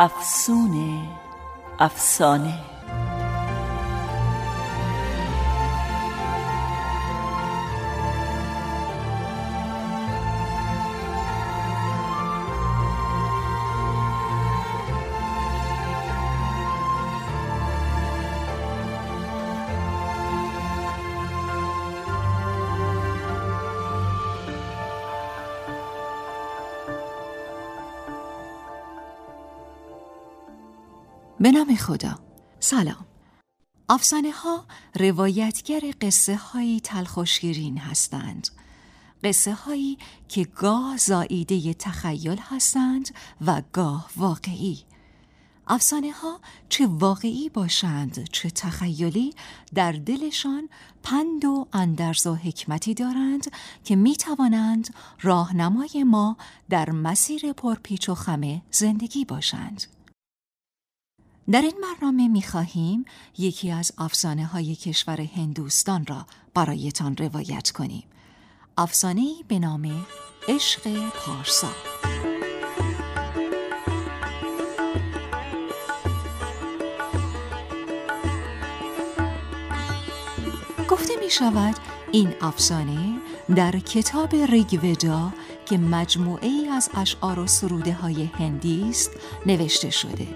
افسونه افسانه. به نام خدا. سلام. افسانه ها روایتگر قصه هایی تلخ و هستند. قصه هایی که گاه زاییده تخیل هستند و گاه واقعی. افسانه ها چه واقعی باشند چه تخیلی در دلشان پند و اندرز و حکمتی دارند که می توانند راهنمای ما در مسیر پرپیچ و خمه زندگی باشند. در این برنامه می خواهیم یکی از افسانه های کشور هندوستان را برایتان روایت کنیم. افسانه به نام عشق پارسا. گفته می شود این افسانه در کتاب ریگودا که مجموعه ای از اشعار و سروده های هندی است نوشته شده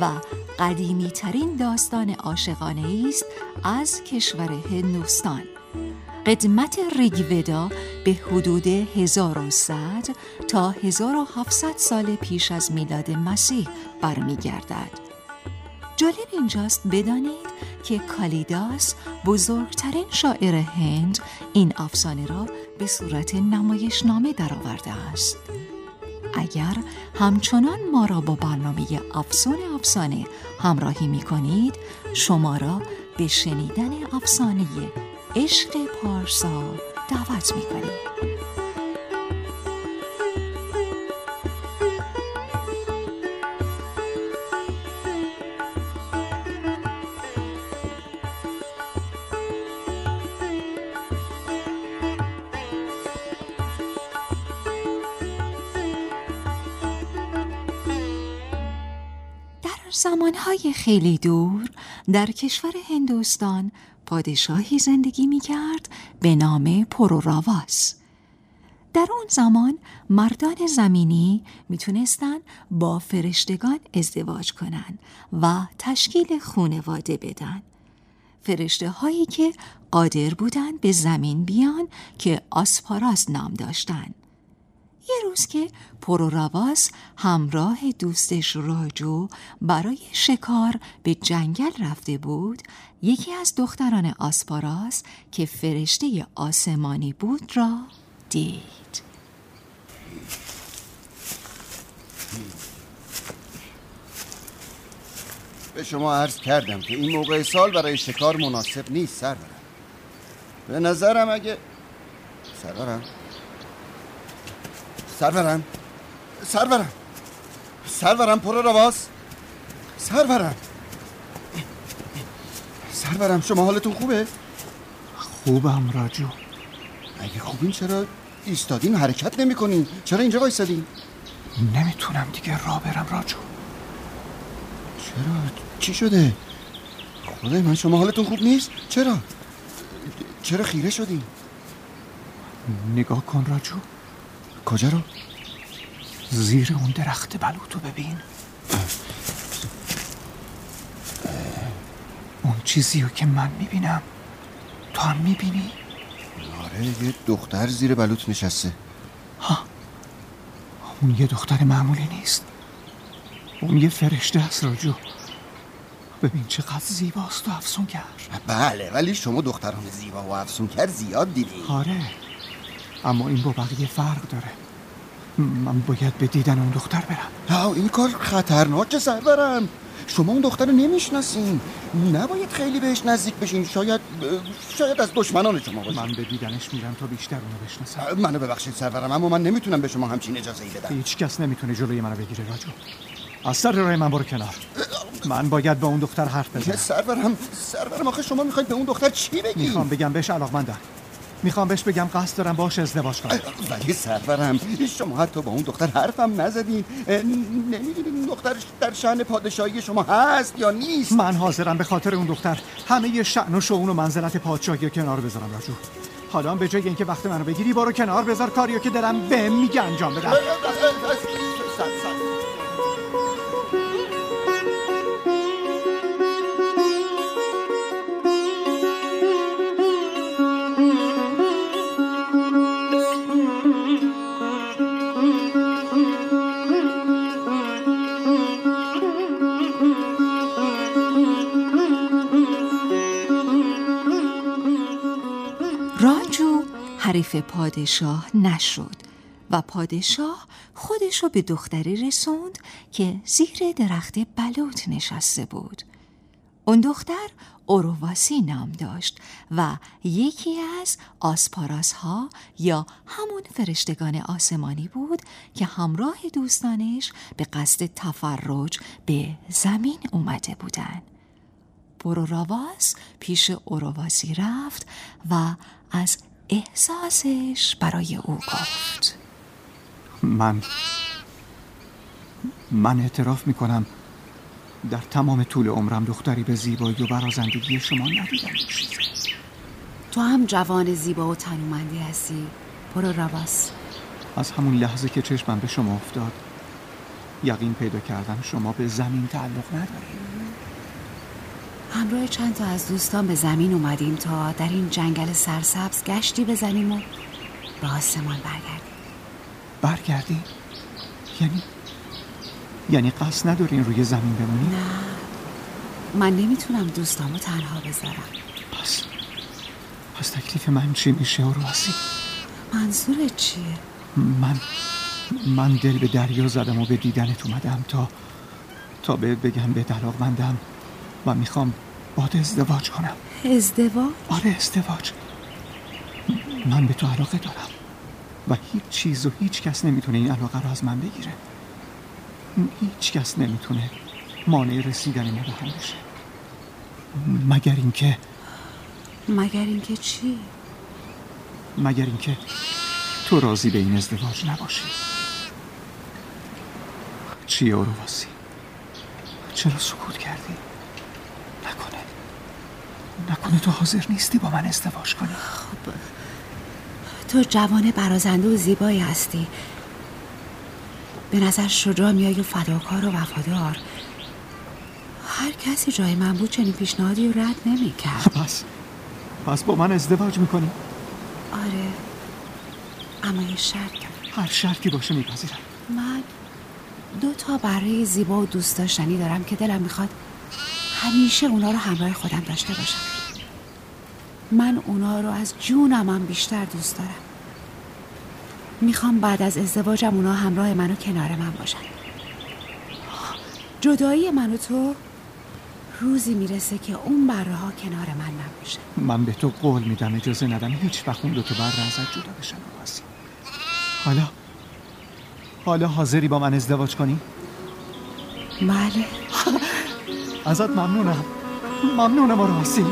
و قدیمی ترین داستان عاشقانه است از کشور هندوستان قدمت ریگودا به حدود 1100 تا 1700 سال پیش از میلاد مسیح برمیگردد. جالب اینجاست بدانید که کالیداس بزرگترین شاعر هند این افسانه را به صورت نمایشنامه درآورده است. اگر همچنان ما را با برنامه افسانه افسانه همراهی می کنید شما را به شنیدن افسانه عشق پارسا دعوت می کنید. زمانهای خیلی دور در کشور هندوستان پادشاهی زندگی می کرد به نام پروراواس. در اون زمان مردان زمینی می‌تونستن با فرشتگان ازدواج کنن و تشکیل خونواده بدن. فرشته هایی که قادر بودن به زمین بیان که آسپاراس نام داشتن. یه روز که پروراواس همراه دوستش راجو برای شکار به جنگل رفته بود یکی از دختران آسپاراس که فرشته آسمانی بود را دید. به شما عرض کردم که این موقع سال برای شکار مناسب نیست سرورم. به نظرم اگه سرورم. سرورم سرورم سرورم پرو رواز سرورم سرورم شما حالتون خوبه؟ خوبم راجو اگه خوبین چرا ایستادین حرکت نمی کنین؟ چرا اینجا وایسادین؟ نمی‌تونم دیگه راه برم راجو چرا؟ چی شده؟ خدای من شما حالتون خوب نیست؟ چرا؟ چرا خیره شدین؟ نگاه کن راجو کجا رو؟ زیر اون درخت بلوتو ببین. اون چیزی رو که من می‌بینم تو هم می‌بینی؟ آره یه دختر زیر بلوط نشسته. ها اون یه دختر معمولی نیست. اون یه فرشته است راجو. ببین چقدر زیباست و افسون کرد بله ولی شما دختران زیبا و افسون کرد زیاد دیدی. آره. اما این با بقیه فرق داره. من باید به دیدن اون دختر برم. ها این کار خطرناکه سرورم شما اون دختر رو نمی‌شناسین. نباید خیلی بهش نزدیک بشین. شاید شاید از دشمنان شما باشه من به دیدنش میرم تا بیشتر اونو بشناسم. منو ببخشید سرورم اما من نمی‌تونم به شما همچین اجازه ای بدم. هیچ کس نمی‌تونه جلوی منو بگیره راجو. از سر راه من برو کنار. من باید با اون دختر حرف بزنم. سرورم سرورم آخه شما می‌خواید به اون دختر چی بگی؟ می‌خوام بگم بهش علاقمندم. می‌خوام بهش بگم قصد دارم باش ازدواج کنم ولی سرورم شما حتی با اون دختر حرفم نزدین نمی‌دونید اون دختر در شأن پادشاهی شما هست یا نیست من حاضرم به خاطر اون دختر همه شأن و شؤون و منزلت پادشاهی کنار بذارم راجو حالا به جای اینکه وقت منو بگیری برو کنار بذار کاریو که دلم به میگه انجام بدم حریف پادشاه نشد و پادشاه خودش رو به دختری رسوند که زیر درخت بلوط نشسته بود. اون دختر اورواسی نام داشت و یکی از آسپاراس ها یا همون فرشتگان آسمانی بود که همراه دوستانش به قصد تفرج به زمین اومده بودن. پروراواس پیش اورواسی رفت و از احساسش برای او گفت. من من اعتراف می‌کنم در تمام طول عمرم دختری به زیبایی و برازندگی شما ندیدم تو هم جوان زیبا و تنومندی هستی. برو رواس از همون لحظه که چشمم به شما افتاد یقین پیدا کردم شما به زمین تعلق ندارید. همراه چند تا از دوستان به زمین اومدیم تا در این جنگل سرسبز گشتی بزنیم و به آسمان برگردیم برگردیم؟ یعنی یعنی قصد ندارین روی زمین بمونی؟ نه من نمی‌تونم دوستامو تنها بذارم پس پس تکلیف من چی میشه و منظورت چیه؟ من من دل به دریا زدم و به دیدنت اومدم تا تا بهت بگم به مندم و می‌خوام باد ازدواج کنم ازدواج؟ آره ازدواج من به تو علاقه دارم و هیچ چیز و هیچ کس نمی‌تونه این علاقه رو از من بگیره هیچ کس نمی‌تونه مانع رسیدن ما به هم بشه مگر اینکه مگر اینکه چی؟ مگر اینکه تو راضی به این ازدواج نباشی چیه اورواسی چرا سکوت کردی؟ نکنه تو حاضر نیستی با من ازدواج کنی. خب تو جوان برازنده و زیبایی هستی. به نظر شجاع میای و فداکار و وفادار. هر کسی جای من بود چنین پیشنهادی رو رد نمی‌کرد. پس پس با من ازدواج می‌کنی؟ آره اما یه شرط هر شرطی باشه میپذیرم. من دو تا برای زیبا و دوست داشتنی دارم که دلم می‌خواد همیشه اونا رو همراه خودم داشته باشم. من اونا رو از جونم هم بیشتر دوست دارم. می‌خوام بعد از ازدواجم اونا همراه منو کنار من باشن. جدایی من و تو روزی می‌رسه که اون بره ها کنار من نباشه. من به تو قول میدم اجازه ندم هیچ وقت اون دو تا بره ازت جدا بشن. حالا؟ حالا حاضری با من ازدواج کنی؟ بله. ازت ممنونم. ممنونم آرواسی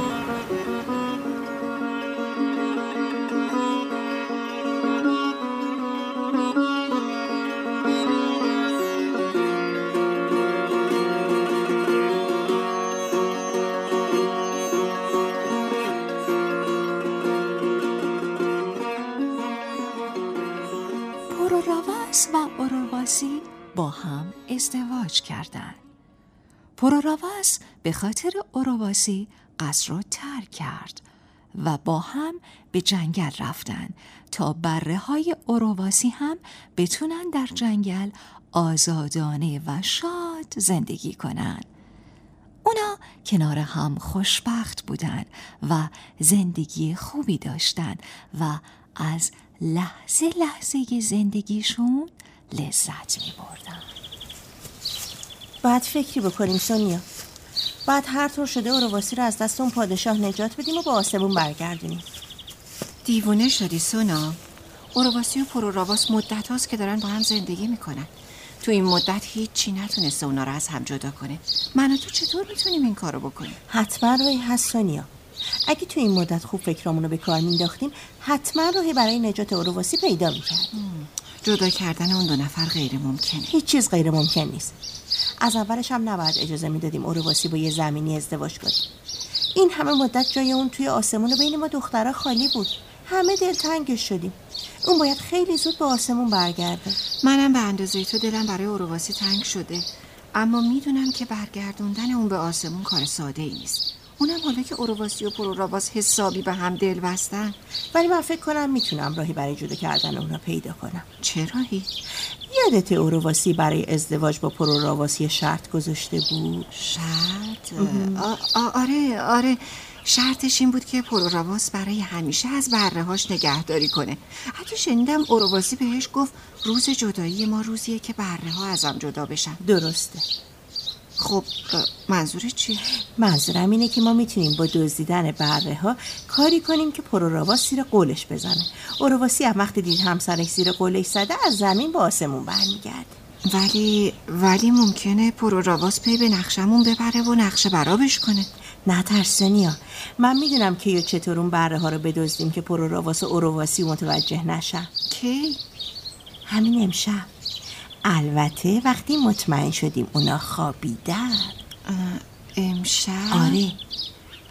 پروراواس و اورواسی با هم ازدواج کردند. پروراواس به خاطر اورواسی قصر را ترک کرد و با هم به جنگل رفتن تا بره های اورواسی هم بتونن در جنگل آزادانه و شاد زندگی کنن اونا کنار هم خوشبخت بودن و زندگی خوبی داشتن و از لحظه لحظه زندگیشون لذت می بردن. باید فکری بکنیم سونیا. بعد هر طور شده اورواسی رو از دست اون پادشاه نجات بدیم و با آسمون برگردونیم. دیوونه شدی سونا. اورواسی و پروراواس مدت هاست که دارن با هم زندگی می‌کنن. تو این مدت هیچی نتونسته اونا رو از هم جدا کنه. من و تو چطور می‌تونیم این کارو بکنیم؟ حتما راهی هست سونیا. اگه تو این مدت خوب فکرامون رو به کار مینداختیم حتما راهی برای نجات اورواسی پیدا می‌کردیم. جدا کردن اون دو نفر غیر ممکنه. هیچ چیز غیر ممکن نیست. از اولش هم نباید اجازه می‌دادیم اورواسی با یه زمینی ازدواج کنیم. این همه مدت جای اون توی آسمون و بین ما دخترها خالی بود. همه دلتنگش شدیم. اون باید خیلی زود به آسمون برگرده. منم به اندازه تو دلم برای اورواسی تنگ شده. اما می‌دونم که برگردوندن اون به آسمون کار ساده ای نیست. اونم حالا که اورواسی و پروراواس حسابی به هم دل بستن. ولی من فکر کنم می‌تونم راهی برای جدا کردن اونا پیدا کنم. چه راهی؟ یادت اورواسی برای ازدواج با پروراواسی شرط گذاشته بود؟ شرط؟ آره آره. شرطش این بود که پروراواس برای همیشه از برههاش نگهداری کنه. حتی شنیدم اورواسی بهش گفت روز جدایی ما روزیه که بره ها ازم جدا بشن. درسته. خب اه، منظورت چیه؟ منظورم اینه که ما می‌تونیم با دزدیدن بره ها کاری کنیم که پروراواس زیر قولش بزنه. اورواسی هم وقتی دید همسرش زیر قولش زده از زمین با آسمون برمیگرده. ولی ولی ممکنه پروراواس پی به نقشمون ببره و نقشه برابش کنه. نه ترسونیا من می‌دونم که یا چطور اون بره ها رو بدزدیم که پروراواس و اورواسی متوجه نشن. کی؟ همین امشب. البته وقتی مطمئن شدیم اونا خوابیدن. امشب؟ آره.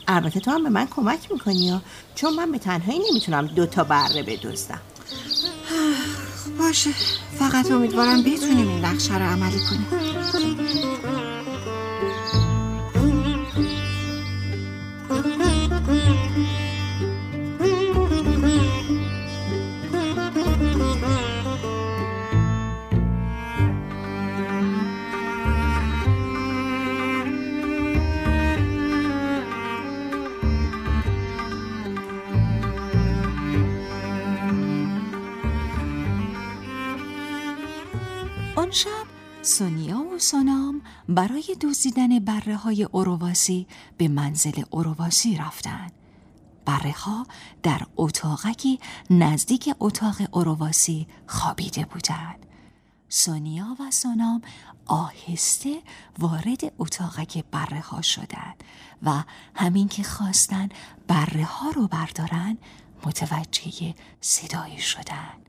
البته تو هم به من کمک می‌کنی یا چون من به تنهایی نمی‌تونم دو تا بره بدزدم. باشه. فقط امیدوارم بتونیم این نقشه رو عملی کنیم. برای دزدیدن بره های اورواسی به منزل اورواسی رفتند. بره ها در اتاقکی نزدیک اتاق اورواسی خوابیده بودند. سونیا و سونام آهسته وارد اتاقک بره ها شدند و همین که خواستن بره ها رو بردارن متوجه صدایی شدند.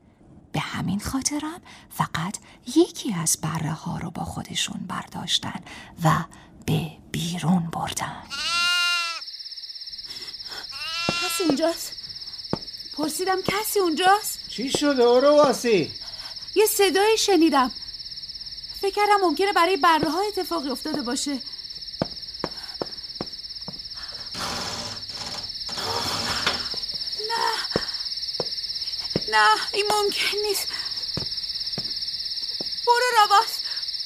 به همین خاطرم فقط یکی از بره ها رو با خودشون برداشتن و به بیرون بردن. کسی اونجاست. پرسیدم کسی اونجاست؟ چی شده اورواسی؟ یه صدایی شنیدم. فکر کردم ممکنه برای بره ها اتفاقی افتاده باشه نه نه این ممکن نیست. برو رواس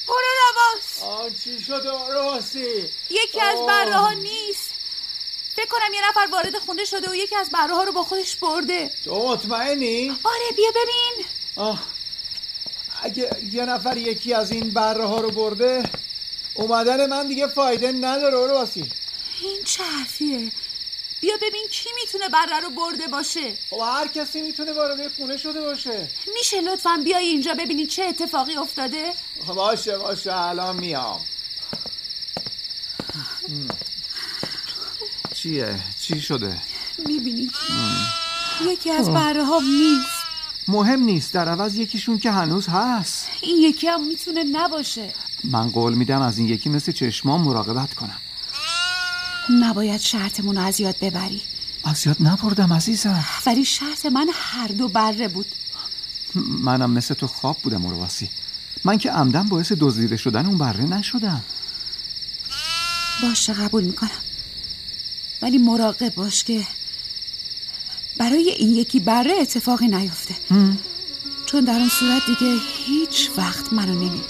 برو رواس آه چی شده اورواسی؟ یکی از بره ها نیست. فکر کنم یه نفر وارد خونه شده و یکی از بره ها رو با خودش برده. تو مطمئنی؟ آره بیا ببین. آه. اگه یه نفر یکی از این بره ها رو برده اومدن من دیگه فایده نداره اورواسی این چه حرفیه؟ بیا ببین کی می‌تونه بره رو برده باشه. خب هر کسی می‌تونه وارد خونه شده باشه. میشه لطفا بیای اینجا ببینی چه اتفاقی افتاده؟ باشه باشه الان میام. چیه؟ چی شده؟ می‌بینی؟ یکی از بره ها نیست. مهم نیست در عوض یکیشون که هنوز هست. این یکی هم می‌تونه نباشه. من قول میدم از این یکی مثل چشمان مراقبت کنم. نباید شرطمون رو از یاد ببری. از یاد نبردم عزیزم. ولی شرط من هر دو بره بود. منم مثل تو خواب بودم اورواسی من که عمدن باعث دزدیده شدن اون بره نشدم. باشه قبول می‌کنم. ولی مراقب باش که برای این یکی بره اتفاقی نیفته. چون در اون صورت دیگه هیچ وقت منو نمی‌بینی.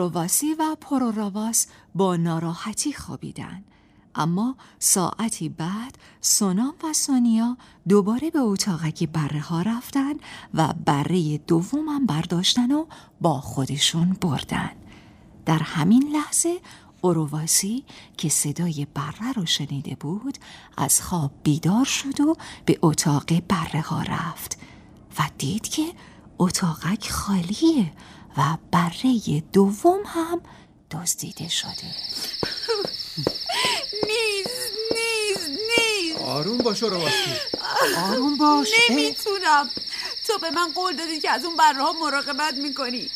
اورواسی و پروراواس با ناراحتی خوابیدن اما ساعتی بعد سونام و سونیا دوباره به اتاقک بره ها رفتن و بره دومم برداشتن و با خودشون بردن. در همین لحظه اورواسی که صدای بره رو شنیده بود از خواب بیدار شد و به اتاق بره ها رفت و دید که اتاقک خالیه و بره دوم هم دزدیده شده. نیست نیست نیست. آروم باش اورواسی آروم باش. نمی‌تونم. تو به من قول دادی که از اون بره ها مراقبت می‌کنی.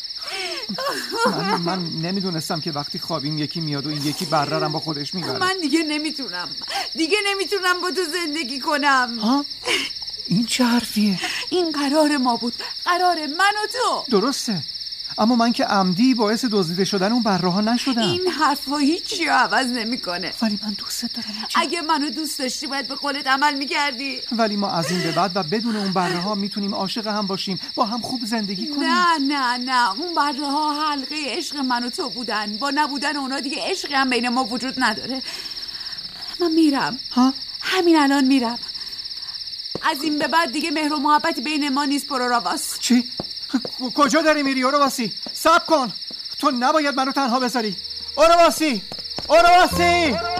من, من نمی‌دونستم که وقتی خوابیم یکی میاد و این یکی بره با خودش می‌بره. من دیگه نمی‌تونم. دیگه نمی‌تونم با تو زندگی کنم. ها؟ این چه حرفیه؟ این قرار ما بود. قرار من و تو. درسته. اما من که عمدی باعث دزدیده شدن اون بره ها نشدم. این حرفا هیچی رو عوض نمی‌کنه. ولی من دوست دارم اینجا. اگه منو دوست داشتی باید به قولت عمل می‌کردی. ولی ما از این به بعد و بدون اون بره ها می‌تونیم عاشق هم باشیم با هم خوب زندگی کنیم. نه نه نه. اون بره ها حلقه عشق من و تو بودن. با نبودن اونا دیگه عشقی هم بین ما وجود نداره. من میرم. ها؟ همین الان میرم. از این به بعد دیگه مهر و محبتی بین ما نیست پروراواس چی؟ کجا داری میری اورواسی؟ سب کن. تو نباید منو تنها بذاری. اورواسی! اورواسی!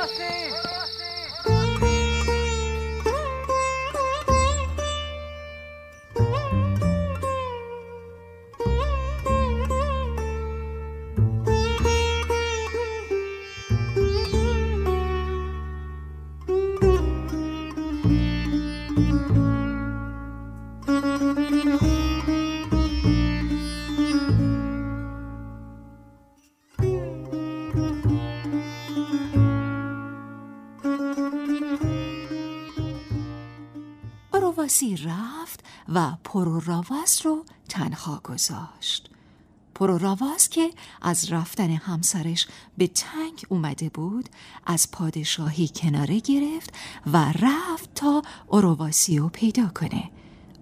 و پروراواس رو تنها گذاشت. پروراواس که از رفتن همسرش به تنگ اومده بود از پادشاهی کناره گرفت و رفت تا اورواسی رو پیدا کنه.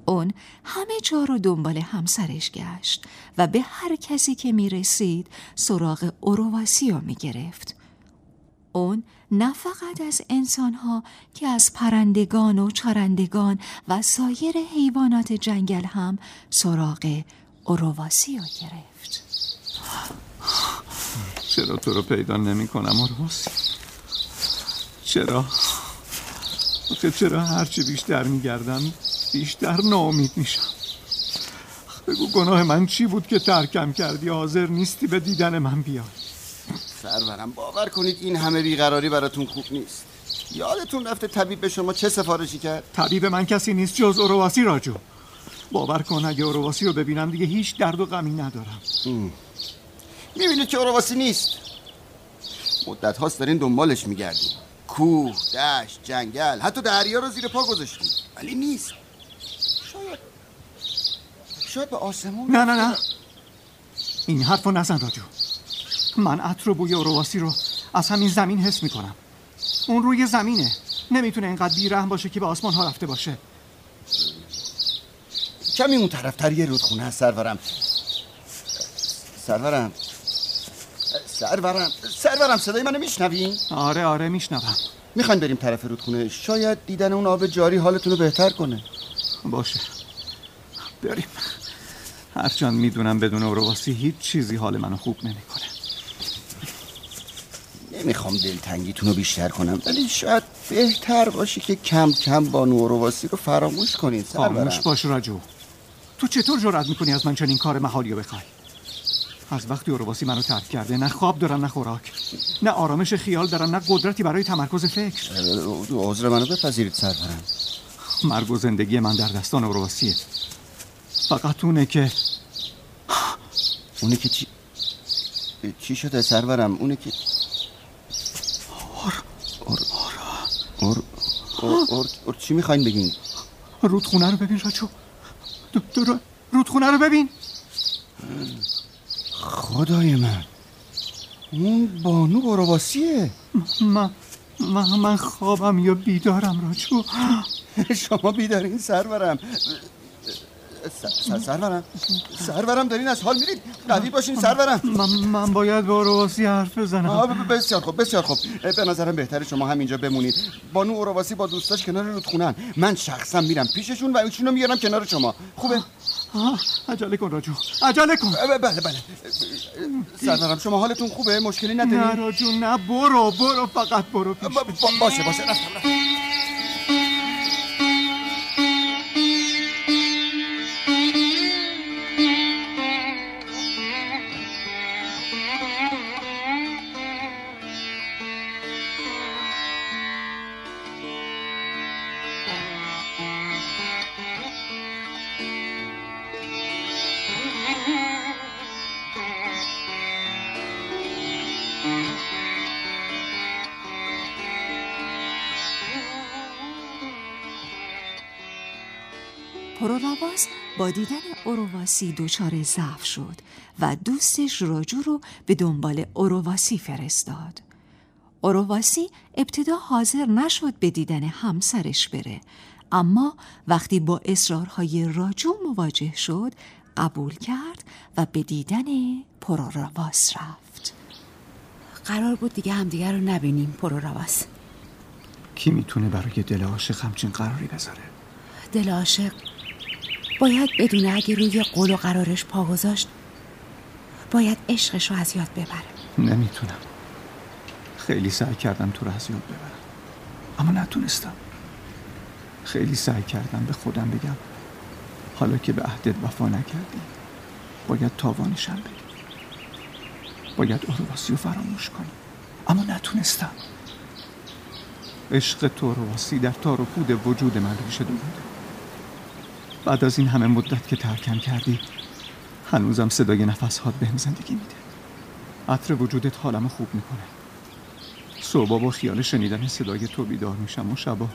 اون همه جا رو دنبال همسرش گشت و به هر کسی که می رسید سراغ اورواسی رو می گرفت اون نه فقط از انسانها که از پرندگان و چرندگان و سایر حیوانات جنگل هم سراغ اورواسی رو گرفت. چرا تو رو پیدا نمی کنم اورواسی چرا؟ آخه چرا هرچی بیشتر میگردم بیشتر ناامید میشم؟ بگو گناه من چی بود که ترکم کردی؟ حاضر نیستی به دیدن من بیای. سرورم باور کنید این همه بیقراری براتون خوب نیست. یادتون رفته طبیب به شما چه سفارشی کرد؟ طبیب من کسی نیست جز اورواسی راجو. باور کن اگه اورواسی رو ببینم دیگه هیچ درد و غمی ندارم. می‌بینید که اورواسی نیست. مدت هاست دارین دنبالش میگردیم کوه دشت جنگل حتی دریا رو زیر پا گذاشتیم ولی نیست. شاید شاید به آسمون نه نه نه. این حرفو نزن راجو. من عطر و بوی اورواسی رو از همین زمین حس می‌کنم. اون روی زمینه. نمی‌تونه اینقدر بیرحم باشه که به آسمان ها رفته باشه. کمی اون طرفتر یه رودخونه هست سرورم. سرورم. سرورم. سرورم صدای منو میشنوین آره آره میشنوم. می‌خواین بریم طرف رودخونه. شاید دیدن اون آب جاری حالتون رو بهتر کنه. باشه. بریم. هرچند می‌دونم بدون اورواسی هیچ چیزی حال منو خوب نمی‌کنه. نمی‌خوام دلتنگیتون رو بیشتر کنم ولی شاید بهتر باشه که کم کم با نورواسی رو فراموش کنید خاموش سرورم باش راجو. تو چطور جرأت می‌کنی از من چنین کار محالی رو بخوای؟ از وقتی اورواسی منو ترک کرده نه خواب دارم نه خوراک. نه آرامش خیال دارم نه قدرتی برای تمرکز فکر. عذر منو بپذیرید سرورم مرگ و زندگی من در دستان اورواسیه فقط اونه که اونه که چی چی شده سرورم اونه که اور اور اور اور, اور, چی می‌خواین بگین؟ رودخونه رو ببین راجو دو- دو- رودخونه رو ببین. خدای من. اون بانو برواسیه من من, من خوابم یا بیدارم راجو شما بیدارین سرورم سرورم. سرورم دارین از حال میرید قوی باشین سرورم. من, من باید با رواسی حرف بزنم. بسیار خوب بسیار خوب. به نظرم بهتره شما همینجا بمونید. بانو اورواسی با دوستاش کنار رودخونن. من شخصا میرم پیششون و ایشونو میارم کنار شما. خوبه؟ آه، عجله کن راجو. عجله کن. بله بله. سرورم شما حالتون خوبه؟ مشکلی نه نداری راجو نه برو برو فقط برو پیش با- با- باشه باشه. رفتم رفتم. پروراواس با دیدن اورواسی دچار ضعف شد و دوستش راجو رو به دنبال اورواسی فرستاد. اورواسی ابتدا حاضر نشد به دیدن همسرش بره اما وقتی با اصرارهای راجو مواجه شد قبول کرد و به دیدن پروراواس رفت. قرار بود دیگه همدیگه رو نبینیم پروراواس کی می‌تونه برای دل عاشق همچین قراری بذاره دل عاشق باید بدونه اگه روی قول و قرارش پا گذاشت باید عشقش رو از یاد ببره. نمی‌تونم. خیلی سعی کردم تو رو از یاد ببرم. اما نتونستم. خیلی سعی کردم به خودم بگم حالا که به عهدت وفا نکردی باید تاوانشم بدی. باید اورواسی رو فراموش کنی. اما نتونستم. عشق تو اورواسی در تار و پود وجود من ریشه دویده بعد از این همه مدت که ترکم کردی هنوزم صدای نفسهات بهم زندگی میده. عطر وجودت حالمو خوب می‌کنه. صبح با خیال شنیدن صدای تو بیدار میشم و شبا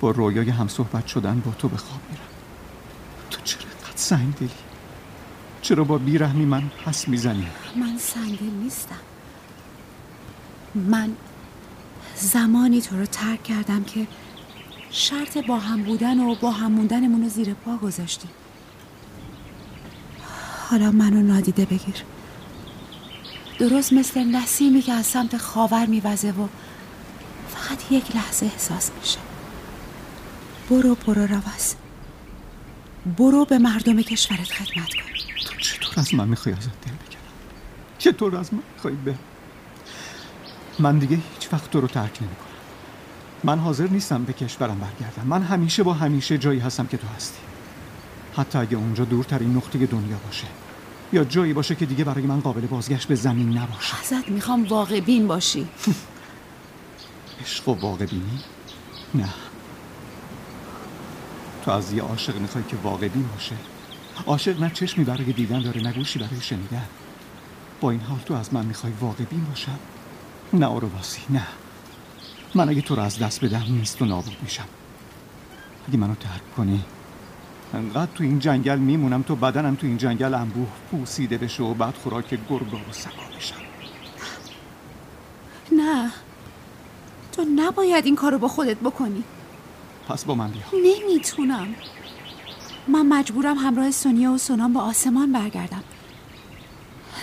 با رویای هم صحبت شدن با تو به خواب میرم. تو چرا قد سنگ دلی؟ چرا با بیرحمی من پس می‌زنی؟ من سنگدل نیستم. من زمانی تو رو ترک کردم که شرط با هم بودن و با هم موندنمون رو زیر پا گذاشتی حالا منو نادیده بگیر. درست مثل نسیمی که از سمت خاور میوزه و فقط یک لحظه احساس میشه. برو برو رواز. برو به مردم کشورت خدمت کن. تو چطور از من می‌خوای ازت دل بگیرم؟ چطور از من می‌خوای به من دیگه هیچ وقت تو رو ترک نمی‌کنم. من حاضر نیستم به کشورم برگردم. من همیشه با همیشه جایی هستم که تو هستی. حتی اگه اونجا دورترین نقطه دنیا باشه. یا جایی باشه که دیگه برای من قابل بازگشت به زمین نباشه. ازت می‌خوام واقع بین باشی. عشق و واقع بینی؟ نه. تو از یه عاشق می‌خوای که واقع بین باشه. عاشق نه چشمی برای دیدن داره نه گوشی برای شنیدن. با این حال تو از من می‌خوای واقع بین باشم؟ نه اورواسی نه. من اگه تو رو از دست بدم نیست و نابود میشم. اگه منو ترک کنی انقدر تو این جنگل میمونم تو بدنم تو این جنگل انبوه پوسیده بشه و بعد خوراک گرگا و سگا بشم. نه. تو نباید این کارو با خودت بکنی. پس با من بیا. نمی‌تونم. من مجبورم همراه سونیا و سونام به آسمان برگردم.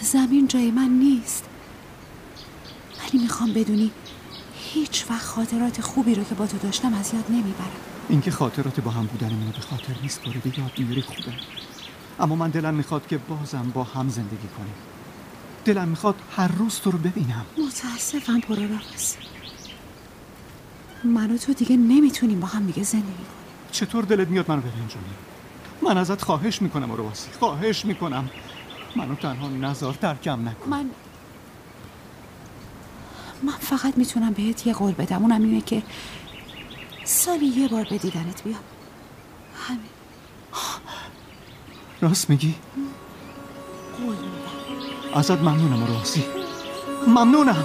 زمین جای من نیست. ولی می‌خوام بدونی هیچ وقت خاطرات خوبی رو که با تو داشتم از یاد نمی‌برم. اینکه خاطرات با هم بودنمون رو به خاطر نیست باره به یاد میاری خوبه. اما من دلم می‌خواد که بازم با هم زندگی کنیم. دلم می‌خواد هر روز تو رو ببینم. متاسفم پروراس من و تو دیگه نمی‌تونیم با هم دیگه زندگی کنیم. چطور دلت میاد منو برنجونی من ازت خواهش می‌کنم اورواسی خواهش می‌کنم. منو تنها نزار ترکم نکن. من من فقط می‌تونم بهت یه قول بدم. اونم اینه که سالی یه بار به دیدنت بیام همین. راست میگی؟ قول میدم. ازت ممنونم اورواسی ممنونم.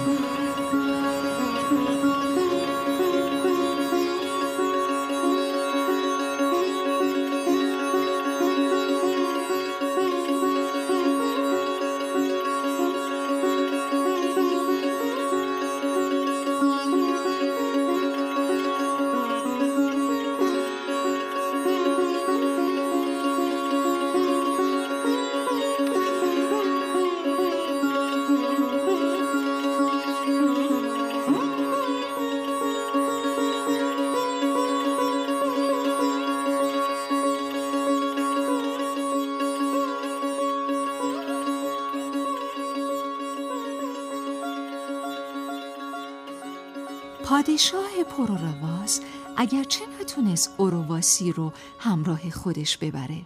پادشاه پرورواس اگرچه نتونست اورواسی رو همراه خودش ببره.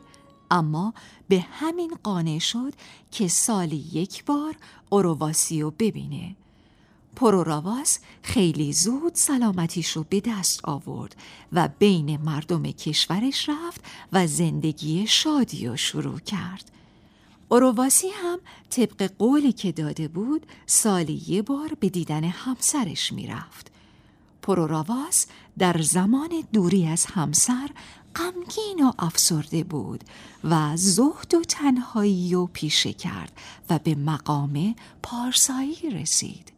اما به همین قانع شد که سالی یک بار اورواسی رو ببینه. پروراواس خیلی زود سلامتیش رو به دست آورد و بین مردم کشورش رفت و زندگی شادی رو شروع کرد. اورواسی هم طبق قولی که داده بود سالی یه بار به دیدن همسرش می‌رفت. پروراواس در زمان دوری از همسر غمگین و افسرده بود و زهد و تنهایی و پیشه کرد و به مقام پارسایی رسید.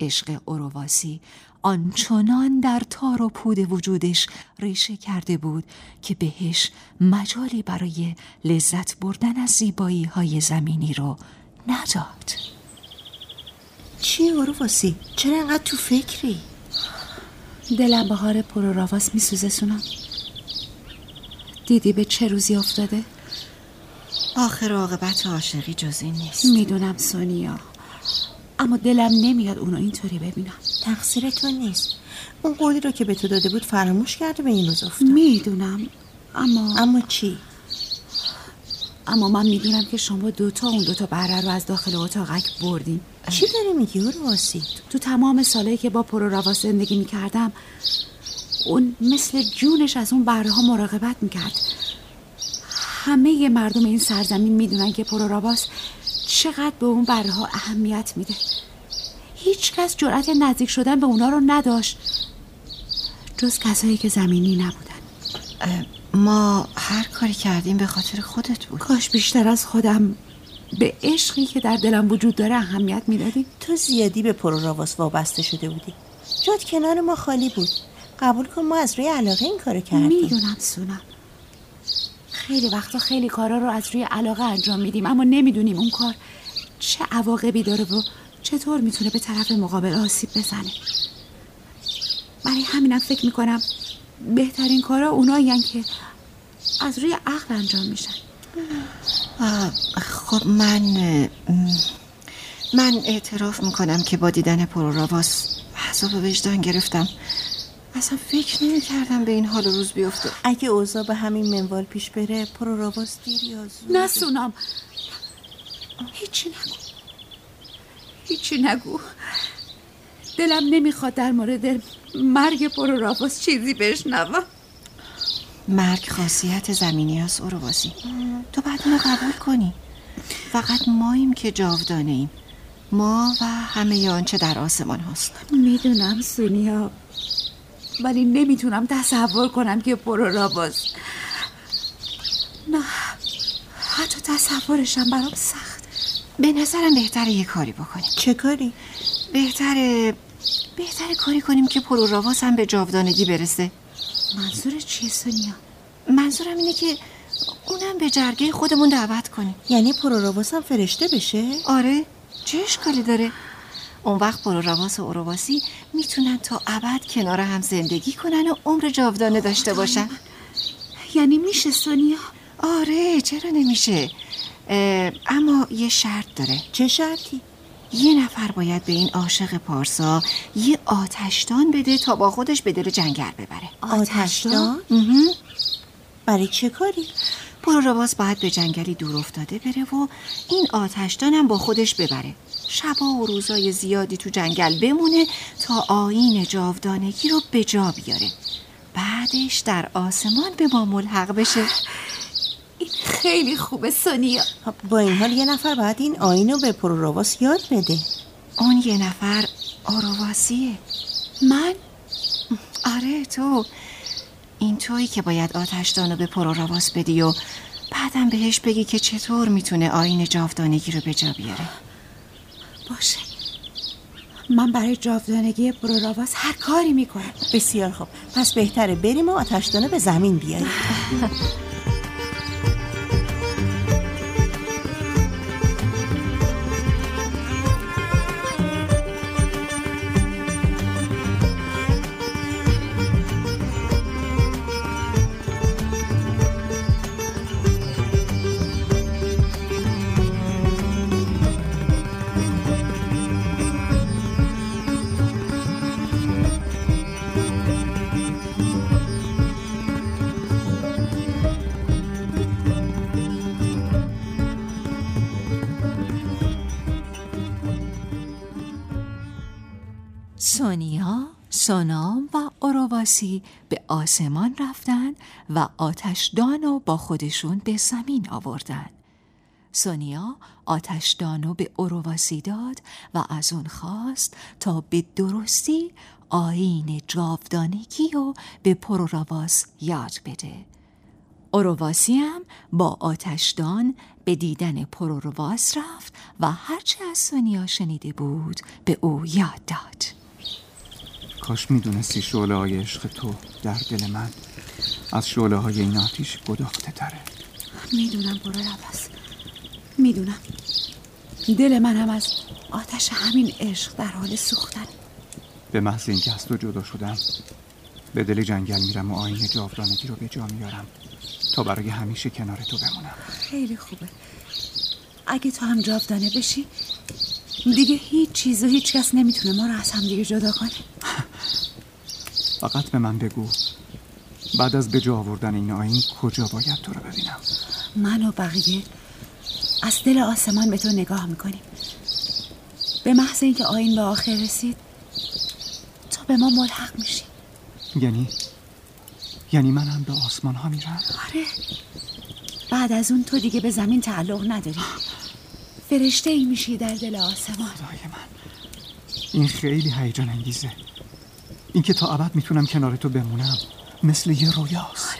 عشق اورواسی آنچنان در تار و پود وجودش ریشه کرده بود که بهش مجالی برای لذت بردن از زیبایی های زمینی رو نداد چی اورواسی؟ چرا انقدر تو فکری؟ دلم به هار پروراواس میسوزه سونم دیدی به چه روزی افتاده؟ آخر عاقبت عاشقی جز این نیست. می‌دونم سونیا. اما دلم نمیاد اونو اینطوری ببینم. تقصیر تو نیست. اون قولی رو که به تو داده بود فراموش کرده به این روز افتاد. می‌دونم اما اما چی؟ اما من می‌دونم که شما دوتا اون دوتا بره رو از داخل اتاقک بردین. چی داری میگی اورواسی؟ تو تمام سالهایی که با پرو زندگی می‌کردم اون مثل جونش از اون بره ها مراقبت می‌کرد. همه مردم این سرزمین می‌دونن که پرو چقدر به اون بره ها اهمیت میده. هیچ کس جرأت نزدیک شدن به اونا رو نداشت. جز کسایی که زمینی نبودن. ما هر کاری کردیم به خاطر خودت بود. کاش بیشتر از خودم به عشقی که در دلم وجود داره اهمیت می‌دادی. تو زیادی به پروراواس وابسته شده بودی. جات کنار ما خالی بود. قبول کن ما از روی علاقه این کارو کردیم. می‌دونم سونم. خیلی وقتا خیلی کارا رو از روی علاقه انجام میدیم اما نمی‌دونیم اون کار چه عواقبی داره و چطور می‌تونه به طرف مقابل آسیب بزنه. برای همینم فکر می‌کنم بهترین کارا اونایی که از روی عقل انجام میشن. خب من من اعتراف می‌کنم که با دیدن پروراواس حساب وجدان گرفتم. اصلا فکر نمی کردم به این حال روز بیفته. اگه اوضاع به همین منوال پیش بره پروراواس دیر یا زود نسونم. هیچی نگو. هیچی نگو. دلم نمی‌خواد در مورد مرگ پروراواس چیزی بشنوم. مرگ خاصیت زمینی از اورواسی تو باید اونو قبول کنی. فقط ماییم که جاودانه ایم. ما و همه آنچه در آسمان هست می‌دونم سونیا ولی نمی‌تونم تصور کنم که پروراواس نه حتی تصورشم برام سخت. به نظرم بهتره یه کاری بکنیم چه کاری؟ بهتره بهتره کاری کنیم که پروراواس هم به جاودانگی برسه منظور چیه سونیا؟ منظورم اینه که اونم به جرگه خودمون دعوت کنیم یعنی پروراواس هم فرشته بشه؟ آره چه اشکالی داره؟ اون وقت پروراواس و اورواسی می‌تونن تا ابد کنار هم زندگی کنن و عمر جاودانه داشته باشن یعنی میشه سونیا؟ آره چرا نمیشه اما یه شرط داره چه شرطی؟ یه نفر باید به این عاشق پارسا یه آتشدان بده تا با خودش به دل جنگل ببره آتشدان؟ برای چه کاری؟ پروراواس باید به جنگلی دور افتاده بره و این آتشدان هم با خودش ببره شبا و روزای زیادی تو جنگل بمونه تا آین جاودانگی رو به جا بیاره بعدش در آسمان به ما ملحق بشه خیلی خوبه سونیا. با این حال یه نفر باید این آین رو به پروراواس یاد بده. اون یه نفر آرواسیه من؟ آره تو. این تویی که باید آتشدان رو به پروراواس بدی و بعدم بهش بگی که چطور می‌تونه آین جاودانگی رو به جا بیاره. باشه. من برای جاودانگی پروراواس هر کاری می‌کنم. بسیار خوب. پس بهتره بریم و آتشدانه به زمین بیاریم. سونیا سونام و اورواسی به آسمان رفتن و آتشدان و با خودشون به زمین آوردن. سونیا آتشدانو به اورواسی داد و از اون خواست تا به درستی آین جاودانگی و به پروراواس یاد بده. اورواسی هم با آتشدان به دیدن پروراواس رفت و هرچه از سونیا شنیده بود به او یاد داد. کاش می‌دونستی شعله های عشق تو در دل من از شعله های این آتیش گداخته تره. می‌دونم برو عباس می‌دونم. دل من هم از آتش همین عشق در حال سوختن. به محض اینکه از تو جدا شدم به دل جنگل میرم و آین جاودانگی رو به جا میارم تا برای همیشه کنار تو بمونم. خیلی خوبه. اگه تو هم جاودانه بشی دیگه هیچ چیز و هیچ کس نمی‌تونه ما رو از هم دیگه جدا کنه. فقط به من بگو. بعد از به جا آوردن این آین کجا باید تو رو ببینم؟ من و بقیه از دل آسمان به تو نگاه می‌کنیم. به محض اینکه آین به آخر رسید تو به ما ملحق میشی. یعنی؟ یعنی من هم به آسمان ها میرم؟ آره. بعد از اون تو دیگه به زمین تعلق نداری. فرشته ای میشی در دل آسمان. خدای من. این خیلی هیجان انگیزه. اینکه تا ابد می‌تونم کنار تو بمونم. مثل یه رویاست. آره.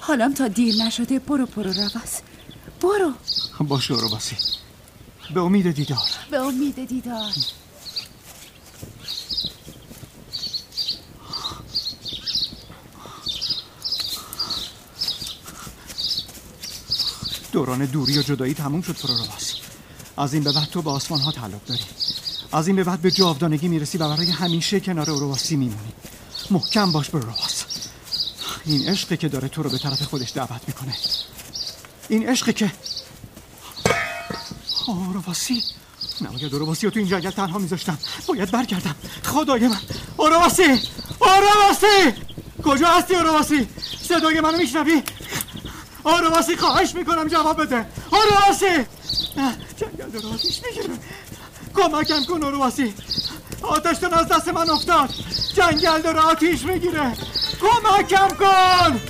حالم تا دیر نشده برو برو رواس برو. باشه رو باسی. به امید دیدار. به امید دیدار. دوران دوری و جدایی تموم شد پروراواس از این به بعد تو به آسمان ها تعلق داری. از این به بعد به جاودانگی می‌رسی و برای همیشه کنار اورواسی میمونی. محکم باش پروراواس این عشقی که داره تو رو به طرف خودش دعوت می‌کنه. این عشقی که اورواسی؟ نباید اورواسی رو تو این جنگل تنها میذاشتم باید برگردم. خدای من. اورواسی! اورواسی! کجا هستی اورواسی؟ صدای منو میشنوی؟ آرواسی خواهش می‌کنم جواب بده. آرواسی جنگل داره آتیش می‌گیره. کمکم کن آرواسی آتش از دست من افتاد. جنگل داره آتیش می‌گیره. کمکم کن.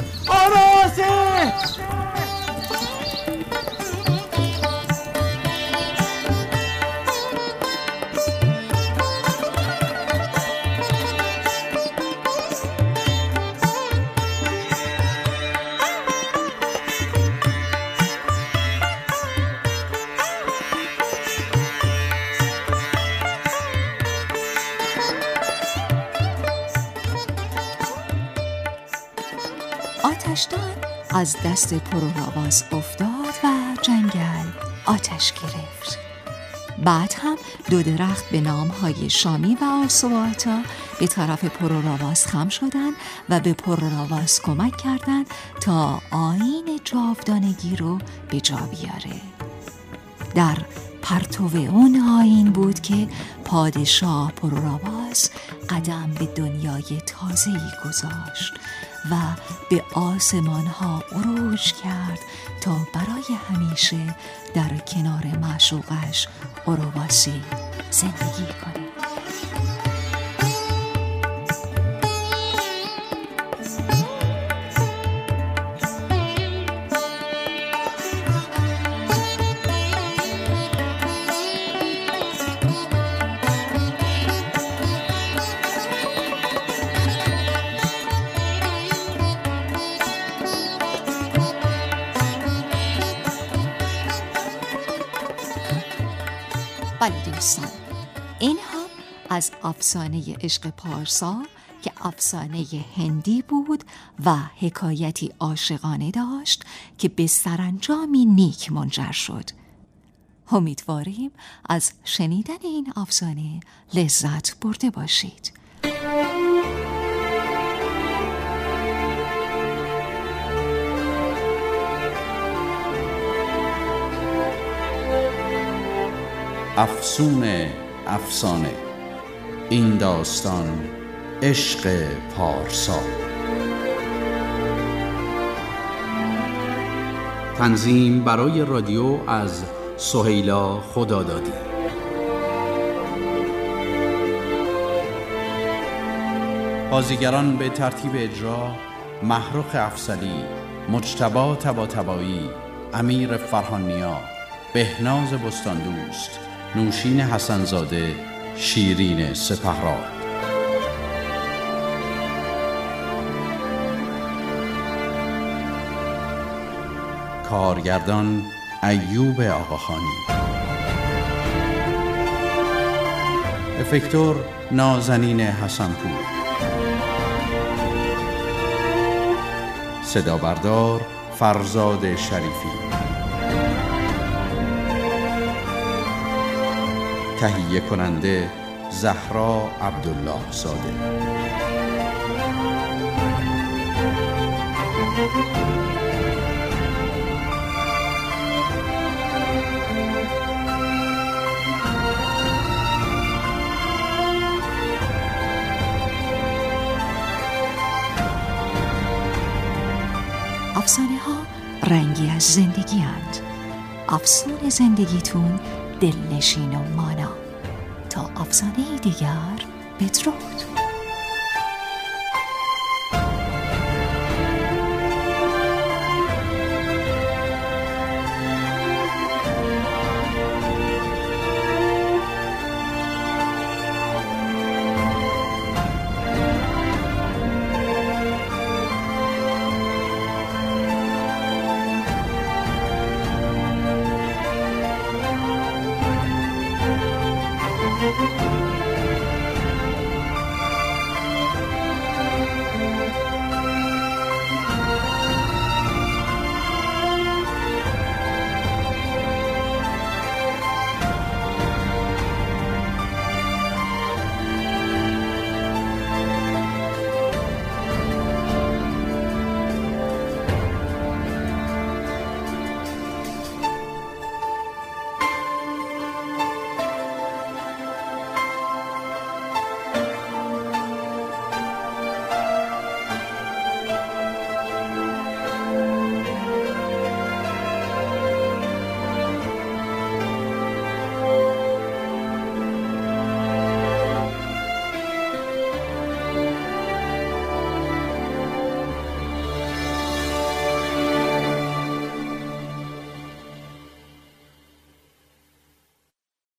آرواسی از دست پروراواز افتاد و جنگل آتش گرفت. بعد هم دو درخت به نام های شامی و آسواتا به طرف پروراواز خم شدند و به پروراواز کمک کردند تا آین جاودانگی رو به جا بیاره. در پرتو اون آین بود که پادشاه پروراواز قدم به دنیای تازه‌ای گذاشت. و به آسمان ها عروج کرد تا برای همیشه در کنار معشوقش اورواسی زندگی کنه این هم از افسانه عشق پارسا که افسانه هندی بود و حکایتی عاشقانه داشت که به سرانجامی نیک منجر شد. امیدواریم از شنیدن این افسانه لذت برده باشید. افسون افسانه. این داستان عشق پارسا. تنظیم برای رادیو از سهیلا خدادادی. بازیگران به ترتیب اجرا محروخ افسلی مجتبا تباتبایی امیر فرهانیا بهناز بستاندوست نوشین حسنزاده شیرین سپهراد. کارگردان ایوب آقاخانی. افکتور نازنین حسنپور. صدا بردار فرزاد شریفی. تهیه کننده زهرا عبدالله زاده افسانه ها رنگی از زندگی هند. افسانه زندگیتون دلنشین و مانا افسانه دیگر بدرود